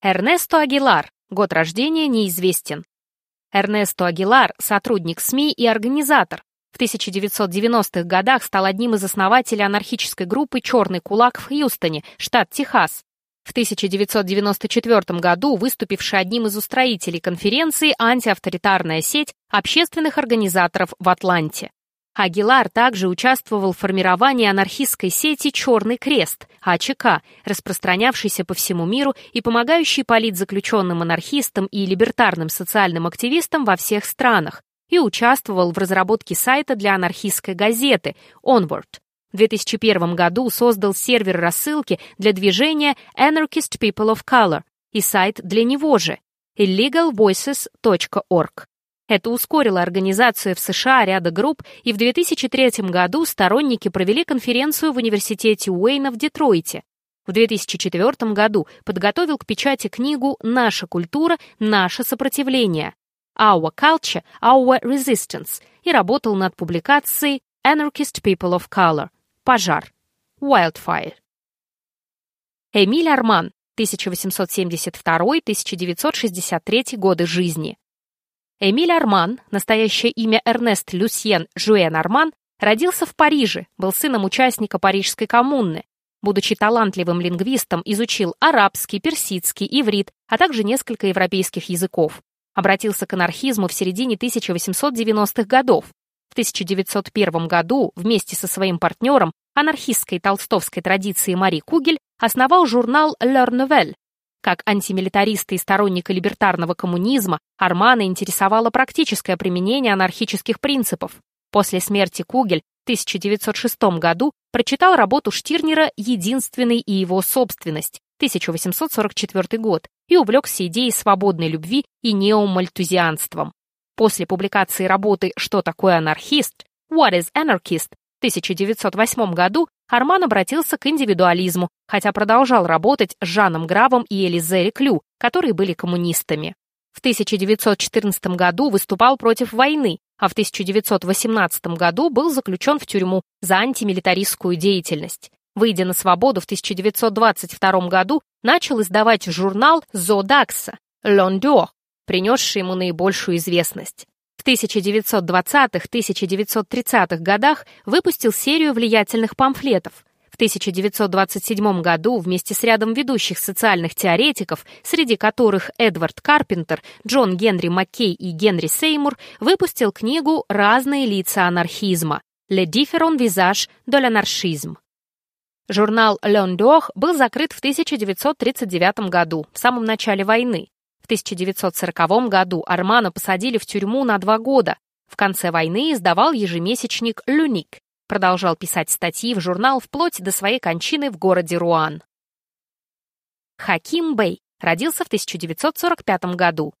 Эрнесто Агилар, год рождения неизвестен. Эрнесто Агилар – сотрудник СМИ и организатор. В 1990-х годах стал одним из основателей анархической группы «Черный кулак» в Хьюстоне, штат Техас. В 1994 году выступивший одним из устроителей конференции «Антиавторитарная сеть общественных организаторов в Атланте». Агилар также участвовал в формировании анархистской сети «Черный крест» АЧК, распространявшейся по всему миру и помогающей политзаключенным анархистам и либертарным социальным активистам во всех странах, и участвовал в разработке сайта для анархистской газеты «Onward». В 2001 году создал сервер рассылки для движения Anarchist People of Color и сайт для него же illegalvoices.org. Это ускорило организацию в США ряда групп, и в 2003 году сторонники провели конференцию в университете Уэйна в Детройте. В 2004 году подготовил к печати книгу «Наша культура. Наше сопротивление» Our Culture. Our Resistance и работал над публикацией Anarchist People of Color Пожар Wildfire. Эмиль Арман 1872-1963 годы жизни. Эмиль Арман, настоящее имя Эрнест Люсьен Жуэн Арман, родился в Париже, был сыном участника Парижской коммуны. Будучи талантливым лингвистом, изучил арабский, персидский, иврит, а также несколько европейских языков. Обратился к анархизму в середине 1890-х годов. В 1901 году вместе со своим партнером, анархистской толстовской традиции Мари Кугель, основал журнал «L'Heure Nouvelle», как антимилитариста и сторонника либертарного коммунизма, Армана интересовало практическое применение анархических принципов. После смерти Кугель в 1906 году прочитал работу Штирнера «Единственный и его собственность» 1844 год и увлекся идеей свободной любви и неомальтузианством. После публикации работы «Что такое анархист?» «What is anarchist?» В 1908 году Арман обратился к индивидуализму, хотя продолжал работать с Жаном Гравом и Элизе Реклю, которые были коммунистами. В 1914 году выступал против войны, а в 1918 году был заключен в тюрьму за антимилитаристскую деятельность. Выйдя на свободу в 1922 году, начал издавать журнал «Зодакса» «Лондюр», принесший ему наибольшую известность. В 1920-1930-х годах выпустил серию влиятельных памфлетов. В 1927 году вместе с рядом ведущих социальных теоретиков, среди которых Эдвард Карпентер, Джон Генри Маккей и Генри Сеймур, выпустил книгу «Разные лица анархизма» «Le différent visage de l'anarchisme». Журнал «Лёндох» был закрыт в 1939 году, в самом начале войны. 1940 году Армана посадили в тюрьму на два года. В конце войны издавал ежемесячник «Люник». Продолжал писать статьи в журнал вплоть до своей кончины в городе Руан. Хаким Бэй родился в 1945 году.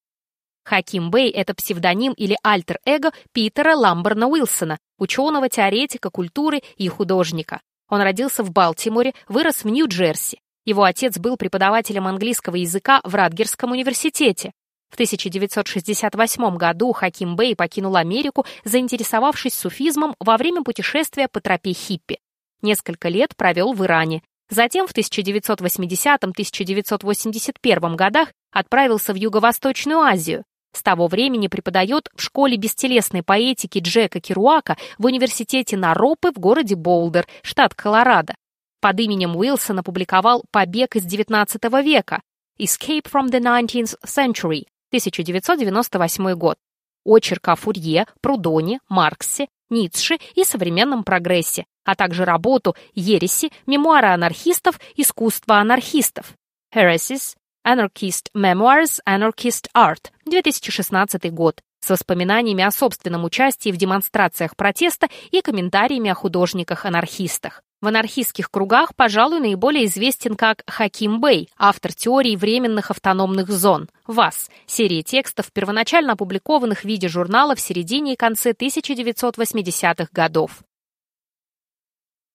Хаким Бэй – это псевдоним или альтер-эго Питера Ламберна Уилсона, ученого, теоретика, культуры и художника. Он родился в Балтиморе, вырос в Нью-Джерси. Его отец был преподавателем английского языка в Радгерском университете. В 1968 году Хаким Бэй покинул Америку, заинтересовавшись суфизмом во время путешествия по тропе хиппи. Несколько лет провел в Иране. Затем в 1980-1981 годах отправился в Юго-Восточную Азию. С того времени преподает в школе бестелесной поэтики Джека Керуака в университете Наропы в городе Болдер, штат Колорадо. Под именем Уилсон опубликовал «Побег из XIX века» «Escape from the 19th Century» 1998 год, очерк о Фурье, Прудоне, Марксе, Ницше и современном прогрессе, а также работу «Ереси. Мемуары анархистов. Искусство анархистов» Heresies, Anarchist Memoirs, Anarchist Art, 2016 год, с воспоминаниями о собственном участии в демонстрациях протеста и комментариями о художниках-анархистах. В анархистских кругах, пожалуй, наиболее известен как Хаким Бэй, автор теории временных автономных зон, ВАЗ, серии текстов, первоначально опубликованных в виде журнала в середине и конце 1980-х годов.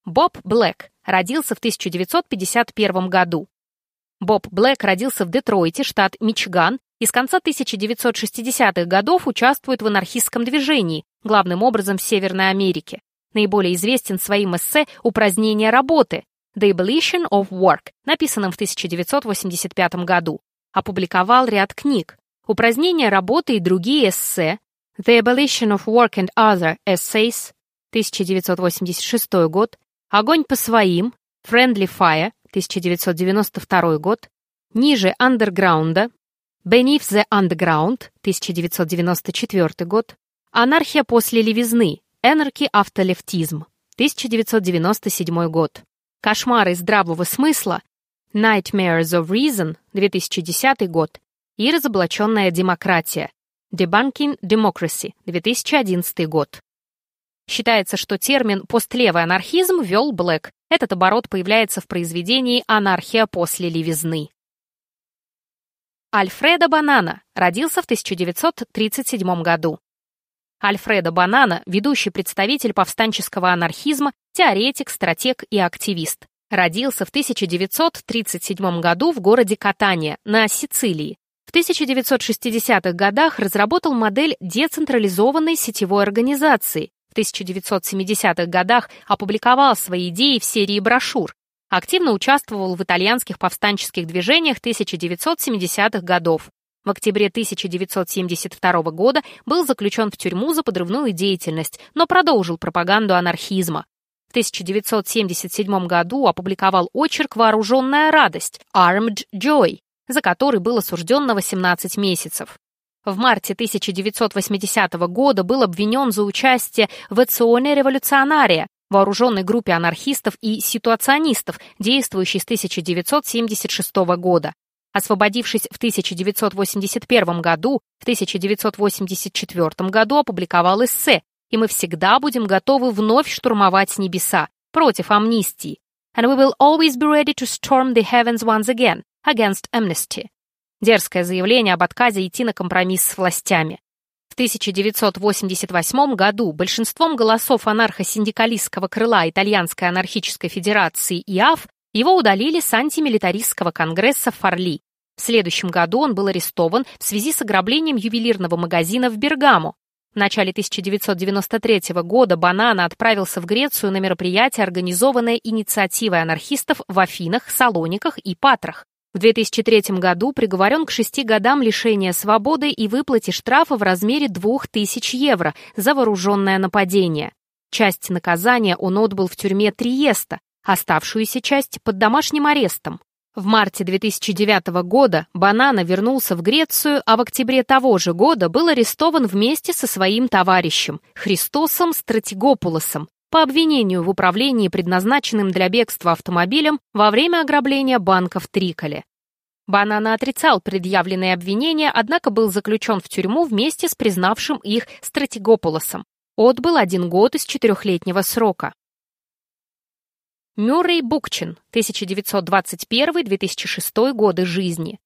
Боб Блэк родился в 1951 году. Боб Блэк родился в Детройте, штат Мичиган, и с конца 1960-х годов участвует в анархистском движении, главным образом в Северной Америке. Наиболее известен своим эссе «Упразднение работы» «The Abolition of Work», написанном в 1985 году. опубликовал ряд книг. «Упразднение работы и другие эссе», «The Abolition of Work and Other Essays», 1986 год, «Огонь по своим», «Friendly Fire», 1992 год, «Ниже андерграунда», «Beneath the Underground», 1994 год, «Анархия после левизны», «Anarchy after Leftism», 1997 год, «Кошмары здравого смысла», «Nightmares of Reason», 2010 год и «Разоблаченная демократия», «Debunking Democracy», 2011 год. Считается, что термин «постлевый анархизм» ввел Блэк. Этот оборот появляется в произведении «Анархия после левизны». Альфредо Банана родился в 1937 году. Альфредо Банана – ведущий представитель повстанческого анархизма, теоретик, стратег и активист. Родился в 1937 году в городе Катания, на Сицилии. В 1960-х годах разработал модель децентрализованной сетевой организации. В 1970-х годах опубликовал свои идеи в серии брошюр, активно участвовал в итальянских повстанческих движениях 1970-х годов. В октябре 1972 года был заключен в тюрьму за подрывную деятельность, но продолжил пропаганду анархизма. В 1977 году опубликовал очерк «Вооруженная радость» «Armed Joy», за который был осужден на 18 месяцев. В марте 1980 года был обвинен за участие в Эционе революционария, вооруженной группе анархистов и ситуационистов, действующей с 1976 года. Освободившись в 1981 году, в 1984 году опубликовал эссе «И мы всегда будем готовы вновь штурмовать небеса, против амнистии. And we will always be ready to storm the heavens once again, against amnesty». Дерзкое заявление об отказе идти на компромисс с властями. В 1988 году большинством голосов анархо-синдикалистского крыла Итальянской анархической федерации ИАФ его удалили с антимилитаристского конгресса в Фарли. В следующем году он был арестован в связи с ограблением ювелирного магазина в Бергамо. В начале 1993 года Банана отправился в Грецию на мероприятие, организованное инициативой анархистов в Афинах, Салониках и Патрах. В 2003 году приговорен к шести годам лишения свободы и выплате штрафа в размере 2000 евро за вооруженное нападение. Часть наказания он отбыл в тюрьме Триеста, оставшуюся часть под домашним арестом. В марте 2009 года Банана вернулся в Грецию, а в октябре того же года был арестован вместе со своим товарищем Христосом Стратегопулосом по обвинению в управлении предназначенным для бегства автомобилем во время ограбления банка в Триколе. Банана отрицал предъявленные обвинения, однако был заключен в тюрьму вместе с признавшим их Стратегополосом. Отбыл один год из четырехлетнего срока. Мюррей Букчин, 1921-2006 годы жизни.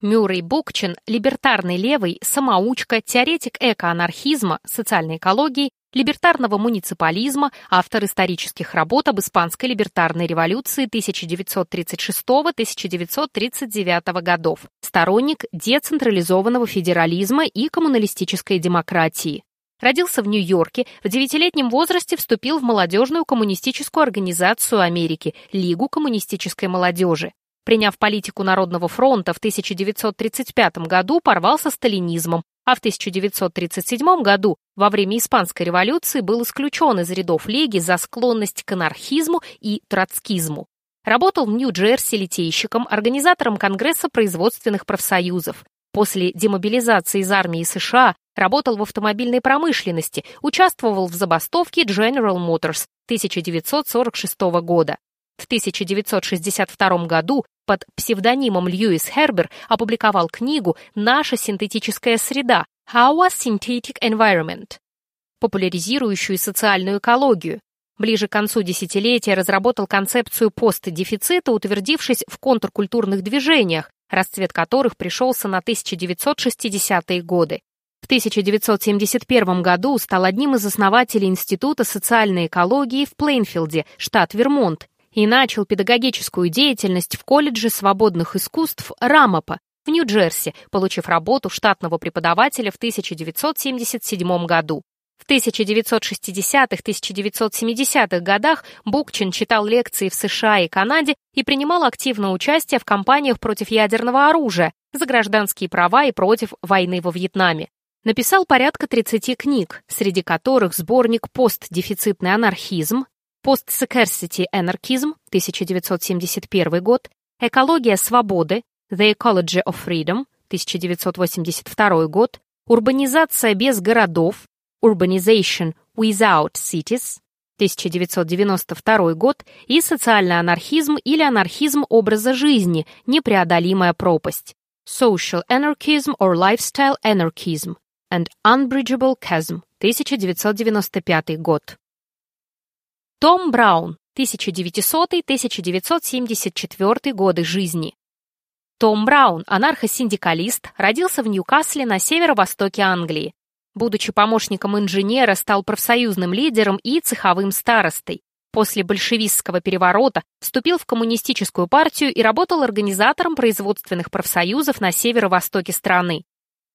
Мюррей Букчин – либертарный левый, самоучка, теоретик экоанархизма, социальной экологии либертарного муниципализма, автор исторических работ об Испанской либертарной революции 1936-1939 годов, сторонник децентрализованного федерализма и коммуналистической демократии. Родился в Нью-Йорке, в девятилетнем возрасте вступил в молодежную коммунистическую организацию Америки, Лигу коммунистической молодежи. Приняв политику Народного фронта в 1935 году, порвался сталинизмом, а в 1937 году, во время Испанской революции, был исключен из рядов Лиги за склонность к анархизму и троцкизму. Работал в Нью-Джерси литейщиком, организатором Конгресса производственных профсоюзов. После демобилизации из армии США работал в автомобильной промышленности, участвовал в забастовке General Motors 1946 года. В 1962 году под псевдонимом Льюис Хербер опубликовал книгу «Наша синтетическая среда» «Our Synthetic Environment», популяризирующую социальную экологию. Ближе к концу десятилетия разработал концепцию постдефицита, утвердившись в контркультурных движениях, расцвет которых пришелся на 1960-е годы. В 1971 году стал одним из основателей Института социальной экологии в Плейнфилде, штат Вермонт, и начал педагогическую деятельность в колледже свободных искусств Рамапа в Нью-Джерси, получив работу штатного преподавателя в 1977 году. В 1960-1970-х годах Букчин читал лекции в США и Канаде и принимал активное участие в кампаниях против ядерного оружия, за гражданские права и против войны во Вьетнаме. Написал порядка 30 книг, среди которых сборник «Постдефицитный анархизм», «Post-Scarcity Anarchism» 1971 год, «Экология свободы» «The Ecology of Freedom» 1982 год, «Урбанизация без городов» «Urbanization Without Cities» 1992 год и «Социальный анархизм» или «Анархизм образа жизни. Непреодолимая пропасть» Social Anarchism or Lifestyle Anarchism and Unbridgeable Chasm 1995 год. Том Браун 1900-1974 годы жизни. Том Браун, анархосиндикалист, родился в Ньюкасле на северо-востоке Англии. Будучи помощником инженера, стал профсоюзным лидером и цеховым старостой. После большевистского переворота вступил в коммунистическую партию и работал организатором производственных профсоюзов на северо-востоке страны.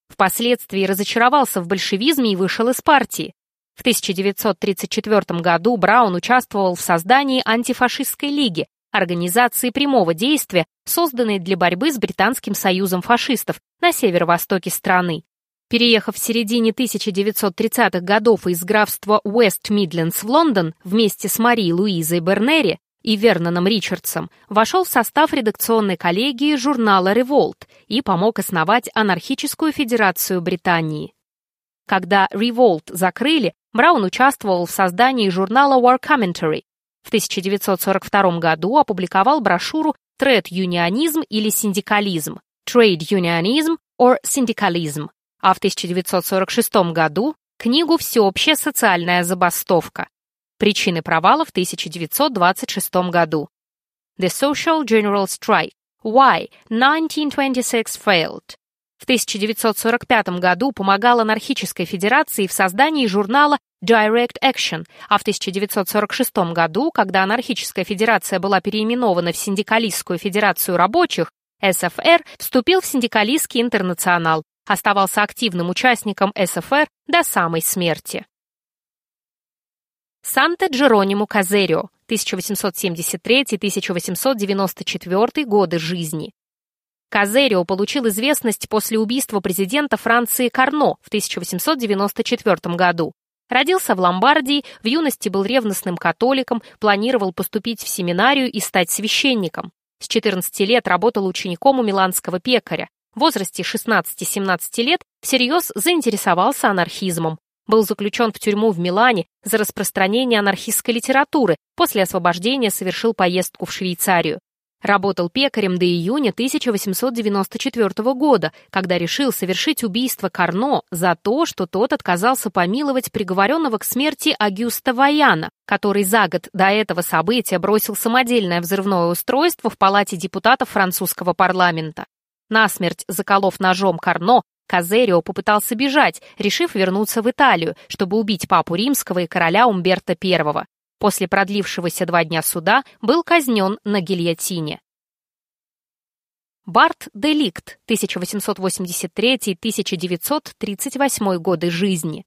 Впоследствии разочаровался в большевизме и вышел из партии. В 1934 году Браун участвовал в создании антифашистской лиги, организации прямого действия, созданной для борьбы с Британским союзом фашистов на северо-востоке страны. Переехав в середине 1930-х годов из графства Уэст Мидлендс в Лондон вместе с Марией Луизой Бернери и Верноном Ричардсом, вошел в состав редакционной коллегии журнала «Револт» и помог основать анархическую федерацию Британии. Когда «Револт» закрыли, Браун участвовал в создании журнала War Commentary. В 1942 году опубликовал брошюру «Тред-юнионизм» или «Синдикализм» «Trade Unionism» or «Syndicalism», а в 1946 году книгу «Всеобщая социальная забастовка. Причины провала в 1926 году». The Social General Strike. Why 1926 Failed. В 1945 году помогал анархической федерации в создании журнала Direct Action, а в 1946 году, когда анархическая федерация была переименована в Синдикалистскую федерацию рабочих, СФР вступил в Синдикалистский интернационал, оставался активным участником СФР до самой смерти. Санте-Джеронимо Казерио, 1873-1894 годы жизни. Казерио получил известность после убийства президента Франции Карно в 1894 году. Родился в Ломбардии, в юности был ревностным католиком, планировал поступить в семинарию и стать священником. С 14 лет работал учеником у миланского пекаря в возрасте 16-17 лет всерьез заинтересовался анархизмом. Был заключен в тюрьму в Милане за распространение анархистской литературы, после освобождения совершил поездку в Швейцарию. Работал пекарем до июня 1894 года, когда решил совершить убийство Карно за то, что тот отказался помиловать приговоренного к смерти Агюста Ваяна, который за год до этого события бросил самодельное взрывное устройство в палате депутатов французского парламента. Насмерть заколов ножом Карно, Казерио попытался бежать, решив вернуться в Италию, чтобы убить папу римского и короля Умберто I. После продлившегося два дня суда был казнен на гильотине. Барт Деликт, 1883-1938 годы жизни.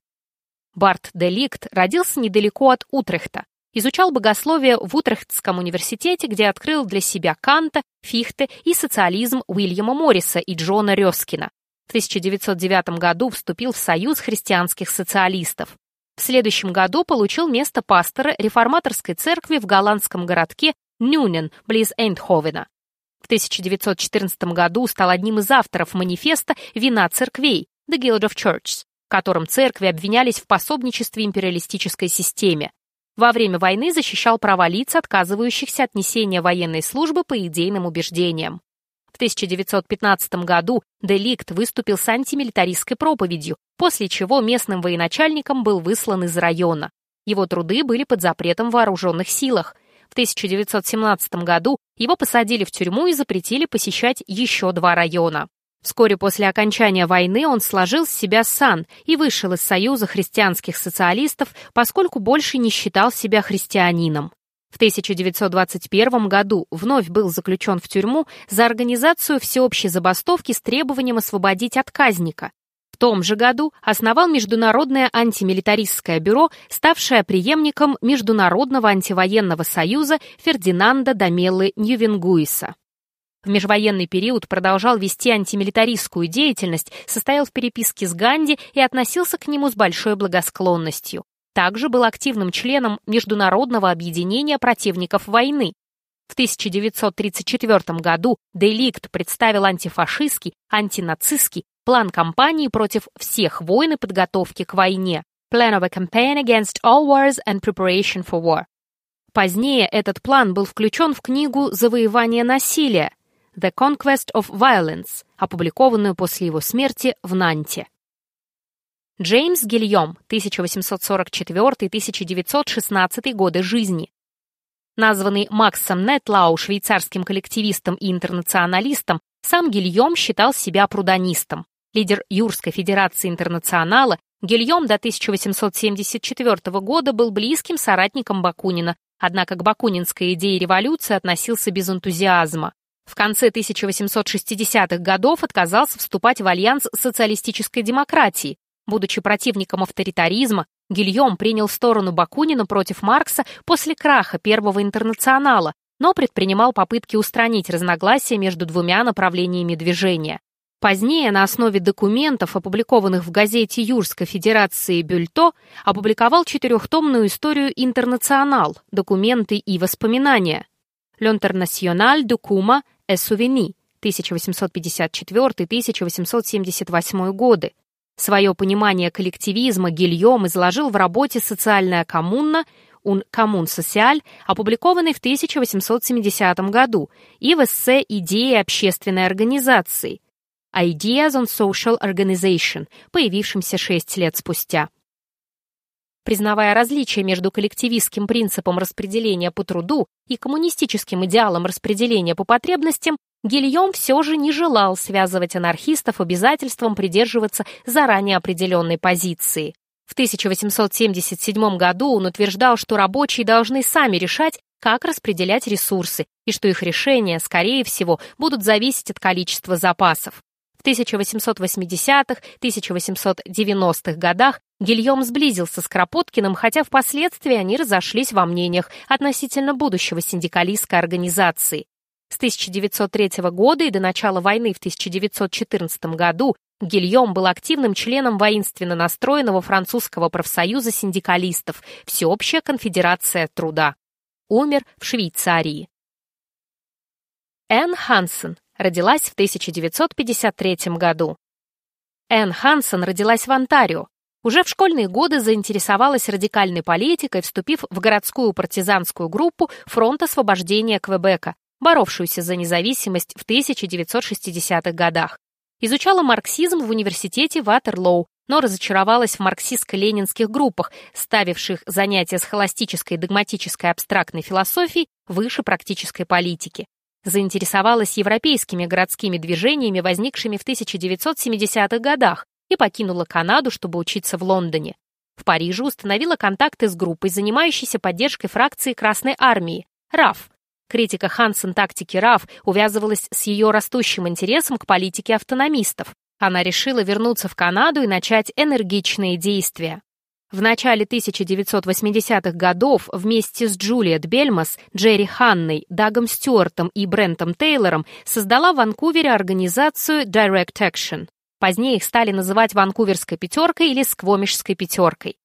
Барт Деликт родился недалеко от Утрехта. Изучал богословие в Утрехтском университете, где открыл для себя Канта, Фихте и социализм Уильяма Морриса и Джона Рёскина. В 1909 году вступил в Союз христианских социалистов. В следующем году получил место пастора реформаторской церкви в голландском городке Нюнен, близ Эйндховена. В 1914 году стал одним из авторов манифеста «Вина церквей» The Guild of Churches, в котором церкви обвинялись в пособничестве империалистической системе. Во время войны защищал права лиц, отказывающихся от несения военной службы по идейным убеждениям. В 1915 году Деликт выступил с антимилитаристской проповедью, после чего местным военачальником был выслан из района. Его труды были под запретом в вооруженных силах. В 1917 году его посадили в тюрьму и запретили посещать еще два района. Вскоре после окончания войны он сложил с себя сан и вышел из Союза христианских социалистов, поскольку больше не считал себя христианином. В 1921 году вновь был заключен в тюрьму за организацию всеобщей забастовки с требованием освободить отказника. В том же году основал Международное антимилитаристское бюро, ставшее преемником Международного антивоенного союза Фердинанда Дамеллы Ньювенгуиса. В межвоенный период продолжал вести антимилитаристскую деятельность, состоял в переписке с Ганди и относился к нему с большой благосклонностью. Также был активным членом Международного объединения противников войны. В 1934 году Деликт представил антифашистский, антинацистский план кампании против всех войн и подготовки к войне. Plan of a Campaign Against All Wars and Preparation for War. Позднее этот план был включен в книгу «Завоевание насилия» The Conquest of Violence, опубликованную после его смерти в Нанте. Джеймс Гильем, 1844-1916 годы жизни. Названный Максом Нетлау швейцарским коллективистом и интернационалистом, сам Гильем считал себя прудонистом. Лидер Юрской Федерации Интернационала, Гильем до 1874 года был близким соратником Бакунина, однако к бакунинской идее революции относился без энтузиазма. В конце 1860-х годов отказался вступать в альянс социалистической демократии, Будучи противником авторитаризма, Гильем принял сторону Бакунина против Маркса после краха Первого интернационала, но предпринимал попытки устранить разногласия между двумя направлениями движения. Позднее на основе документов, опубликованных в газете Юрской Федерации «Бюльто», опубликовал четырехтомную историю «Интернационал. Документы и воспоминания» «L'International du Kuma et Souvenir» 1854-1878 годы, Свое понимание коллективизма Гильем изложил в работе «Социальная коммуна» «Un коммун социаль», опубликованной в 1870 году, и в эссе «Идеи общественной организации» «Ideas on Social Organization», появившемся шесть лет спустя. Признавая различия между коллективистским принципом распределения по труду и коммунистическим идеалом распределения по потребностям, Гильем все же не желал связывать анархистов обязательством придерживаться заранее определенной позиции. В 1877 году он утверждал, что рабочие должны сами решать, как распределять ресурсы, и что их решения, скорее всего, будут зависеть от количества запасов. В 1880-1890-х годах Гильем сблизился с Кропоткиным, хотя впоследствии они разошлись во мнениях относительно будущего синдикалистской организации. С 1903 года и до начала войны в 1914 году Гильем был активным членом воинственно настроенного французского профсоюза синдикалистов «Всеобщая конфедерация труда». Умер в Швейцарии. Энн Хансен родилась в 1953 году. Энн Хансен родилась в Онтарио. Уже в школьные годы заинтересовалась радикальной политикой, вступив в городскую партизанскую группу Фронт освобождения Квебека, боровшуюся за независимость в 1960-х годах. Изучала марксизм в университете Ватерлоу, но разочаровалась в марксистско-ленинских группах, ставивших занятия с холостической догматической абстрактной философией выше практической политики. Заинтересовалась европейскими городскими движениями, возникшими в 1970-х годах, и покинула Канаду, чтобы учиться в Лондоне. В Париже установила контакты с группой, занимающейся поддержкой фракции Красной Армии, РАФ, Критика Хансен тактики РАФ увязывалась с ее растущим интересом к политике автономистов. Она решила вернуться в Канаду и начать энергичные действия. В начале 1980-х годов вместе с Джулиет Бельмас, Джерри Ханной, Дагом Стюартом и Брентом Тейлором создала в Ванкувере организацию Direct Action. Позднее их стали называть Ванкуверской пятеркой или Сквомишской пятеркой.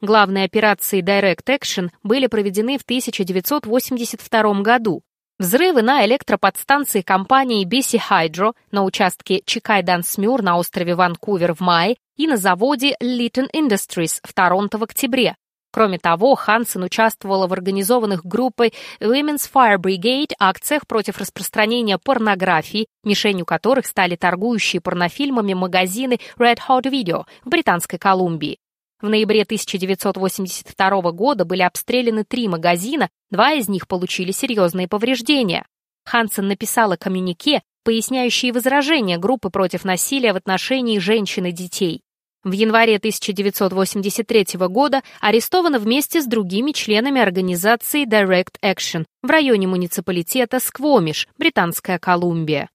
Главные операции Direct Action были проведены в 1982 году. Взрывы на электроподстанции компании BC Hydro на участке Чикай-Дансмюр на острове Ванкувер в мае и на заводе Lytton Industries в Торонто в октябре. Кроме того, Хансен участвовала в организованных группой Women's Fire Brigade акциях против распространения порнографии, мишенью которых стали торгующие порнофильмами магазины Red Hot Video в Британской Колумбии. В ноябре 1982 года были обстреляны три магазина, два из них получили серьезные повреждения. Хансен написала коммюнике, поясняющие возражения группы против насилия в отношении женщин и детей. В январе 1983 года арестована вместе с другими членами организации Direct Action в районе муниципалитета Сквомиш, Британская Колумбия.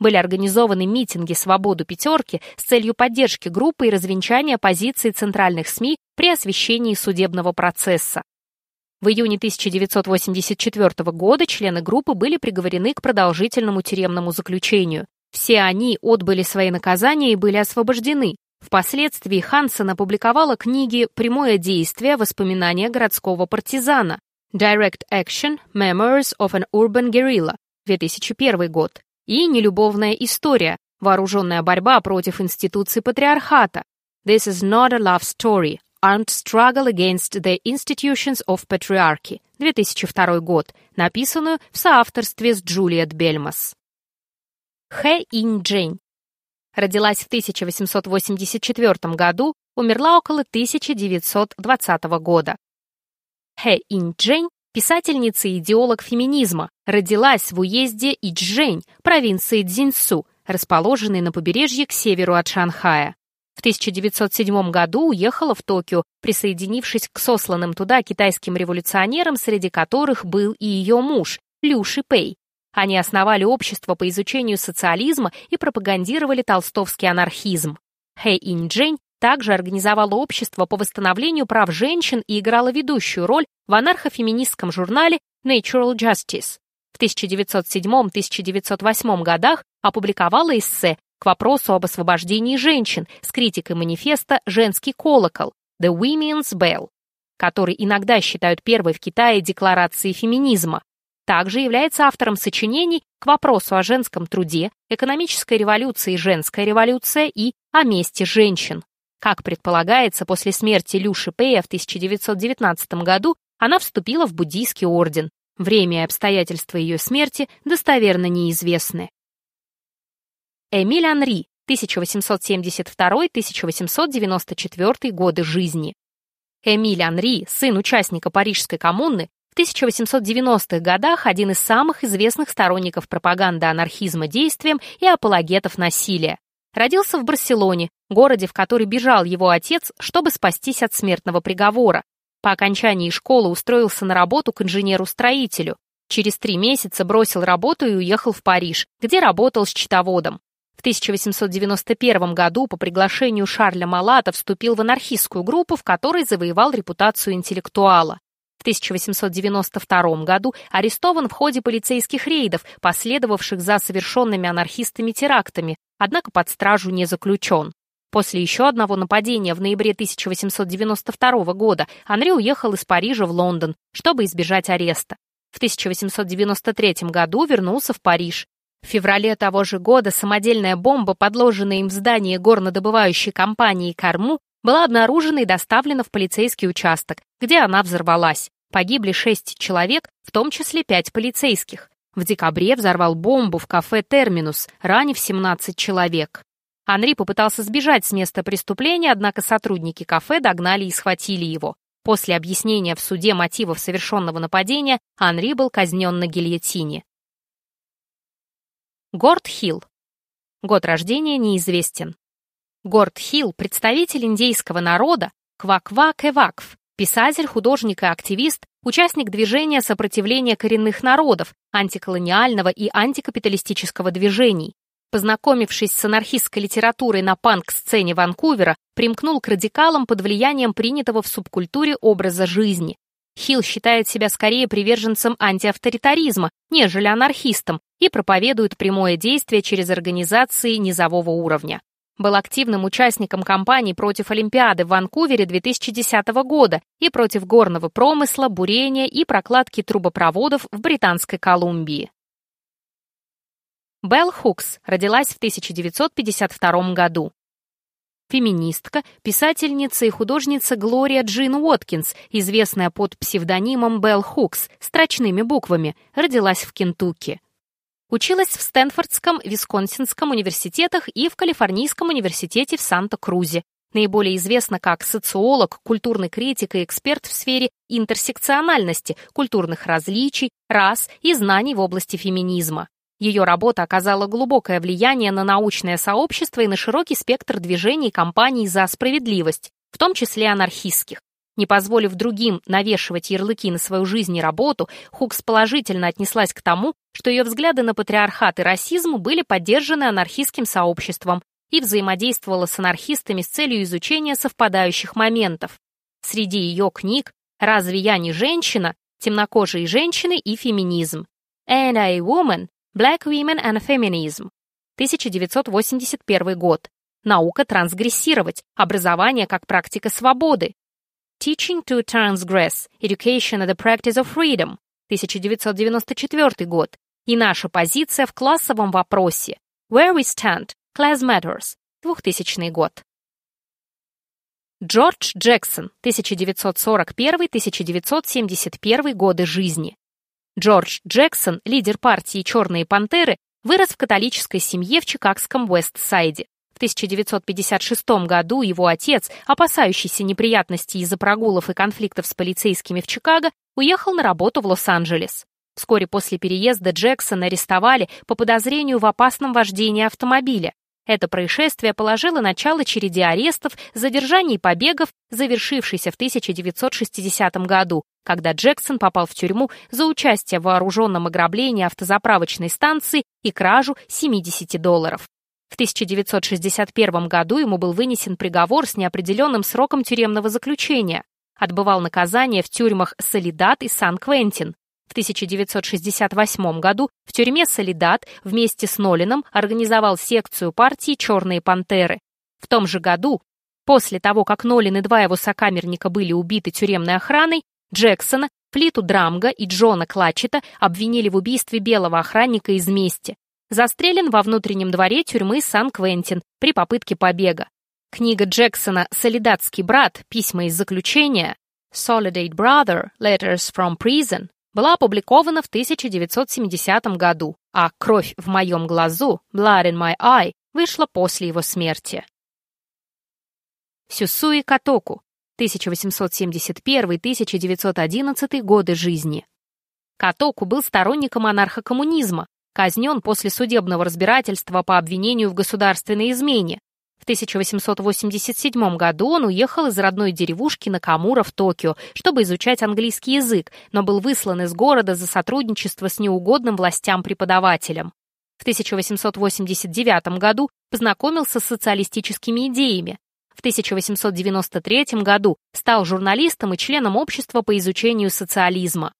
Были организованы митинги «Свободу пятерки» с целью поддержки группы и развенчания позиций центральных СМИ при освещении судебного процесса. В июне 1984 года члены группы были приговорены к продолжительному тюремному заключению. Все они отбыли свои наказания и были освобождены. Впоследствии Хансен опубликовала книги «Прямое действие. Воспоминания городского партизана» Direct Action Memoirs of an Urban Guerrilla 2001 год и «Нелюбовная история. Вооруженная борьба против институций патриархата» This is not a love story. Armed Struggle Against the Institutions of Patriarchy 2002 год, написанную в соавторстве с Джулиет Бельмас. Хэ Инь Джень Родилась в 1884 году, умерла около 1920 года. Хэ Инь-Джень – писательница и идеолог феминизма, родилась в уезде Иджень, провинции Цзиньсу, расположенной на побережье к северу от Шанхая. В 1907 году уехала в Токио, присоединившись к сосланным туда китайским революционерам, среди которых был и ее муж, Лю Шипэй, они основали общество по изучению социализма и пропагандировали толстовский анархизм. Хэ Инь-Джень также организовала общество по восстановлению прав женщин и играла ведущую роль в анархофеминистском журнале Natural Justice. В 1907-1908 годах опубликовала эссе к вопросу об освобождении женщин с критикой манифеста «Женский колокол» The Women's Bell, который иногда считают первой в Китае декларацией феминизма. Также является автором сочинений к вопросу о женском труде, экономической революции «Женская революция» и о месте женщин. Как предполагается, после смерти Лю Шипея в 1919 году она вступила в буддийский орден. Время и обстоятельства ее смерти достоверно неизвестны. Эмиль Анри, 1872-1894 годы жизни. Эмиль Анри, сын участника Парижской коммуны, в 1890-х годах один из самых известных сторонников пропаганды анархизма действием и апологетов насилия. Родился в Барселоне, городе, в который бежал его отец, чтобы спастись от смертного приговора. По окончании школы устроился на работу к инженеру-строителю. Через три месяца бросил работу и уехал в Париж, где работал счетоводом. В 1891 году по приглашению Шарля Малата вступил в анархистскую группу, в которой завоевал репутацию интеллектуала. В 1892 году арестован в ходе полицейских рейдов, последовавших за совершенными анархистами терактами, однако под стражу не заключен. После еще одного нападения в ноябре 1892 года Анри уехал из Парижа в Лондон, чтобы избежать ареста. В 1893 году вернулся в Париж. В феврале того же года самодельная бомба, подложенная им в здание горнодобывающей компании «Корму», была обнаружена и доставлена в полицейский участок, где она взорвалась. Погибли шесть человек, в том числе пять полицейских. В декабре взорвал бомбу в кафе «Терминус», ранив 17 человек. Анри попытался сбежать с места преступления, однако сотрудники кафе догнали и схватили его. После объяснения в суде мотивов совершенного нападения Анри был казнен на гильотине. Горд Хилл. Год рождения неизвестен. Горд Хилл – представитель индейского народа Кваква-Кевакв, писатель, художник и активист, участник движения сопротивления коренных народов, антиколониального и антикапиталистического движений. Познакомившись с анархистской литературой на панк-сцене Ванкувера, примкнул к радикалам под влиянием принятого в субкультуре образа жизни. Хилл считает себя скорее приверженцем антиавторитаризма, нежели анархистом, и проповедует прямое действие через организации низового уровня был активным участником кампании против Олимпиады в Ванкувере 2010 года и против горного промысла, бурения и прокладки трубопроводов в Британской Колумбии. Белл Хукс родилась в 1952 году. Феминистка, писательница и художница Глория Джин Уоткинс, известная под псевдонимом Белл Хукс, строчными буквами, родилась в Кентукки. Училась в Стэнфордском, Висконсинском университетах и в Калифорнийском университете в Санта-Крузе. Наиболее известна как социолог, культурный критик и эксперт в сфере интерсекциональности, культурных различий, рас и знаний в области феминизма. Ее работа оказала глубокое влияние на научное сообщество и на широкий спектр движений и кампаний за справедливость, в том числе анархистских. Не позволив другим навешивать ярлыки на свою жизнь и работу, Хукс положительно отнеслась к тому, что ее взгляды на патриархат и расизм были поддержаны анархистским сообществом и взаимодействовала с анархистами с целью изучения совпадающих моментов. Среди ее книг «Разве я не женщина?» «Темнокожие женщины и феминизм». «And a Woman», «Black Women and Feminism», 1981 год. Наука трансгрессировать, образование как практика свободы. Teaching to Transgress, Education and the Practice of Freedom, 1994 год. И наша позиция в классовом вопросе. Where we stand, Class Matters, 2000 год. Джордж Джексон, 1941-1971 годы жизни. Джордж Джексон, лидер партии «Черные пантеры», вырос в католической семье в чикагском Уэст-Сайде. В 1956 году его отец, опасающийся неприятностей из-за прогулов и конфликтов с полицейскими в Чикаго, уехал на работу в Лос-Анджелес. Вскоре после переезда Джексона арестовали по подозрению в опасном вождении автомобиля. Это происшествие положило начало череде арестов, задержаний и побегов, завершившейся в 1960 году, когда Джексон попал в тюрьму за участие в вооруженном ограблении автозаправочной станции и кражу 70 долларов. В 1961 году ему был вынесен приговор с неопределенным сроком тюремного заключения. Отбывал наказание в тюрьмах Солидат и Сан-Квентин. В 1968 году в тюрьме «Солидат» вместе с Нолином организовал секцию партии «Черные пантеры». В том же году, после того, как Нолин и два его сокамерника были убиты тюремной охраной, Джексона, Флиту Драмга и Джона Клатчета обвинили в убийстве белого охранника из мести. Застрелен во внутреннем дворе тюрьмы Сан-Квентин при попытке побега. Книга Джексона «Солидатский брат. Письма из заключения» Solidate Brother. Letters from Prison была опубликована в 1970 году, а «Кровь в моем глазу» Blood in my eye вышла после его смерти. Сюсуи Катоку, 1871-1911 годы жизни. Катоку был сторонником монархокоммунизма, казнен после судебного разбирательства по обвинению в государственной измене, в 1887 году он уехал из родной деревушки Накамура в Токио, чтобы изучать английский язык, но был выслан из города за сотрудничество с неугодным властям-преподавателем. В 1889 году познакомился с социалистическими идеями. В 1893 году стал журналистом и членом общества по изучению социализма.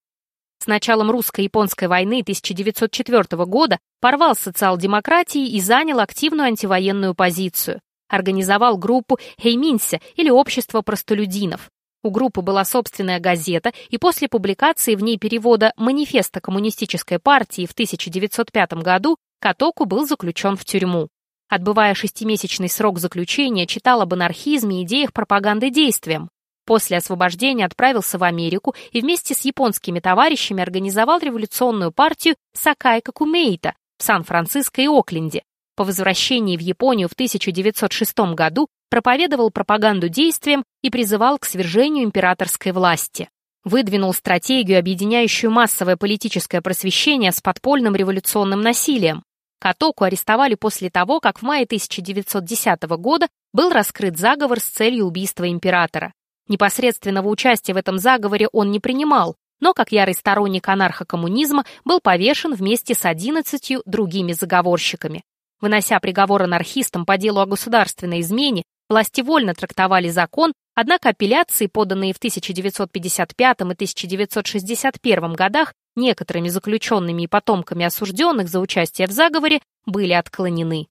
С началом русско-японской войны 1904 года порвал с социал-демократией и занял активную антивоенную позицию. Организовал группу «Хейминся» или «Общество простолюдинов». У группы была собственная газета, и после публикации в ней перевода «Манифеста коммунистической партии» в 1905 году Катоку был заключен в тюрьму. Отбывая шестимесячный срок заключения, читал об анархизме и идеях пропаганды действиям. После освобождения отправился в Америку и вместе с японскими товарищами организовал революционную партию Сакай Какумейта в Сан-Франциско и Окленде. По возвращении в Японию в 1906 году проповедовал пропаганду действиям и призывал к свержению императорской власти. Выдвинул стратегию, объединяющую массовое политическое просвещение с подпольным революционным насилием. Катоку арестовали после того, как в мае 1910 года был раскрыт заговор с целью убийства императора. Непосредственного участия в этом заговоре он не принимал, но, как ярый сторонник анархокоммунизма, был повешен вместе с 11 другими заговорщиками. Вынося приговор анархистам по делу о государственной измене, власти вольно трактовали закон, однако апелляции, поданные в 1955 и 1961 годах некоторыми заключенными и потомками осужденных за участие в заговоре, были отклонены.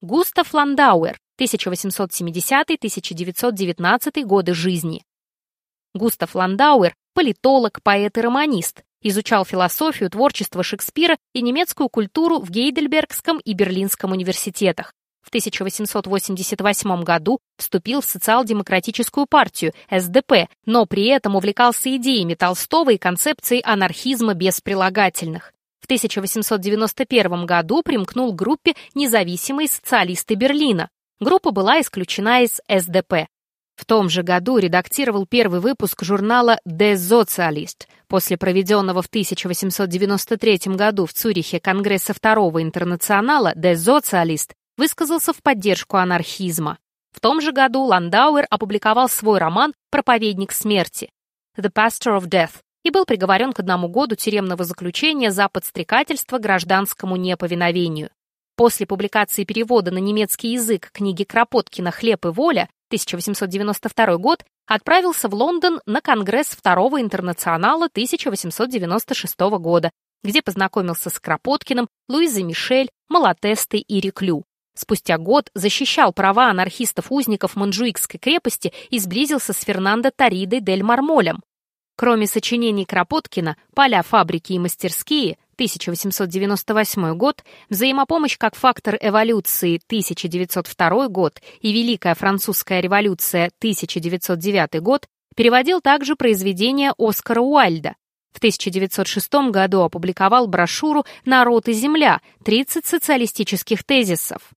Густав Ландауэр, 1870-1919 годы жизни. Густав Ландауэр – политолог, поэт и романист, изучал философию, творчество Шекспира и немецкую культуру в Гейдельбергском и Берлинском университетах. В 1888 году вступил в социал-демократическую партию СДП, но при этом увлекался идеями Толстого и концепцией анархизма без прилагательных. В 1891 году примкнул к группе «Независимые социалисты Берлина». Группа была исключена из СДП. В том же году редактировал первый выпуск журнала «Der Sozialist». После проведенного в 1893 году в Цюрихе Конгресса Второго Интернационала «Der Sozialist» высказался в поддержку анархизма. В том же году Ландауэр опубликовал свой роман «Проповедник смерти» «The Pastor of Death» и был приговорен к одному году тюремного заключения за подстрекательство гражданскому неповиновению. После публикации перевода на немецкий язык книги Кропоткина «Хлеб и воля» 1892 год отправился в Лондон на Конгресс Второго интернационала 1896 года, где познакомился с Кропоткиным, Луизой Мишель, Малатестой и Реклю. Спустя год защищал права анархистов-узников Манжуикской крепости и сблизился с Фернандо Таридой дель Мармолем. Кроме сочинений Кропоткина «Поля, фабрики и мастерские» 1898 год, «Взаимопомощь как фактор эволюции» 1902 год и «Великая французская революция» 1909 год, переводил также произведения Оскара Уальда. В 1906 году опубликовал брошюру «Народ и земля. 30 социалистических тезисов».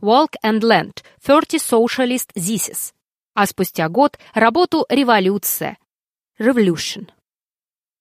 Walk and Land, 30 Socialist Theses, а спустя год работу «Революция», Revolution.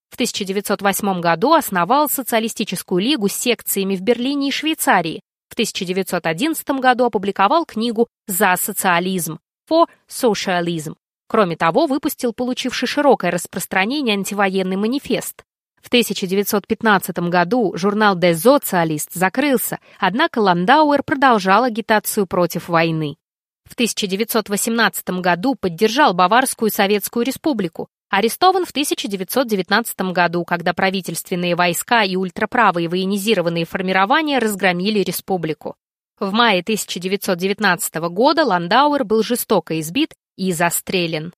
В 1908 году основал социалистическую лигу с секциями в Берлине и Швейцарии. В 1911 году опубликовал книгу «За социализм» For Socialism. Кроме того, выпустил получивший широкое распространение антивоенный манифест. В 1915 году журнал «Der Sozialist» закрылся, однако Ландауэр продолжал агитацию против войны. В 1918 году поддержал Баварскую Советскую Республику, арестован в 1919 году, когда правительственные войска и ультраправые военизированные формирования разгромили республику. В мае 1919 года Ландауэр был жестоко избит и застрелен.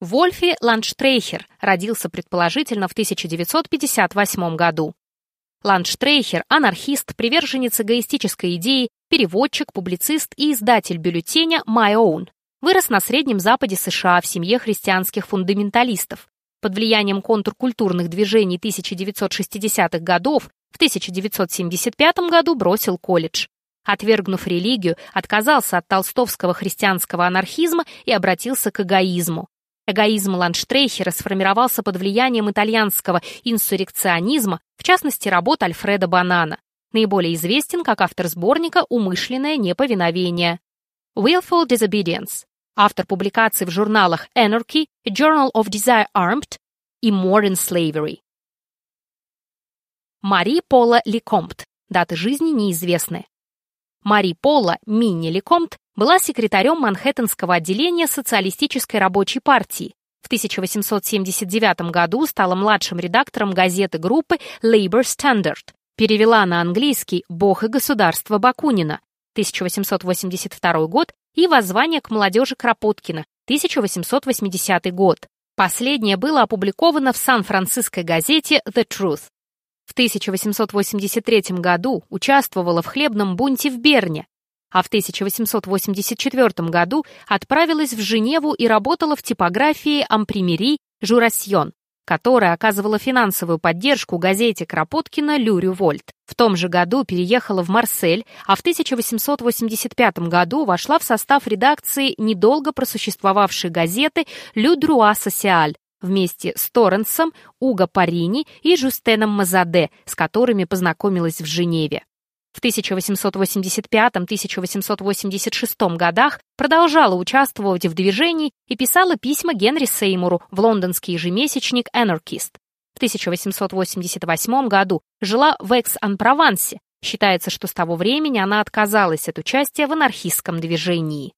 Вольфи Ландштрейхер родился предположительно в 1958 году. Ландштрейхер – анархист, приверженец эгоистической идеи, переводчик, публицист и издатель бюллетеня «My Own». Вырос на Среднем Западе США в семье христианских фундаменталистов. Под влиянием контркультурных движений 1960-х годов в 1975 году бросил колледж. Отвергнув религию, отказался от толстовского христианского анархизма и обратился к эгоизму. Эгоизм Ландштрейхера сформировался под влиянием итальянского инсуррекционизма, в частности, работ Альфреда Банана. Наиболее известен как автор сборника «Умышленное неповиновение». Willful Disobedience. Автор публикаций в журналах Anarchy, Journal of Desire Armed и Modern Slavery. Мари Пола Лекомпт. Даты жизни неизвестны. Мари Пола Минни Лекомпт была секретарем Манхэттенского отделения Социалистической рабочей партии. В 1879 году стала младшим редактором газеты группы Labor Standard. Перевела на английский «Бог и государство Бакунина» 1882 год и «Воззвание к молодежи Кропоткина» 1880 год. Последнее было опубликовано в Сан-Франциской газете «The Truth». В 1883 году участвовала в хлебном бунте в Берне, а в 1884 году отправилась в Женеву и работала в типографии «Ампримери Журасьон», которая оказывала финансовую поддержку газете Кропоткина «Люрю Вольт». В том же году переехала в Марсель, а в 1885 году вошла в состав редакции недолго просуществовавшей газеты «Лю Друа Социаль», вместе с Торренсом, Уго Парини и Жустеном Мазаде, с которыми познакомилась в Женеве. В 1885-1886 годах продолжала участвовать в движении и писала письма Генри Сеймуру в лондонский ежемесячник «Anarchist». В 1888 году жила в Экс-Ан-Провансе. Считается, что с того времени она отказалась от участия в анархистском движении.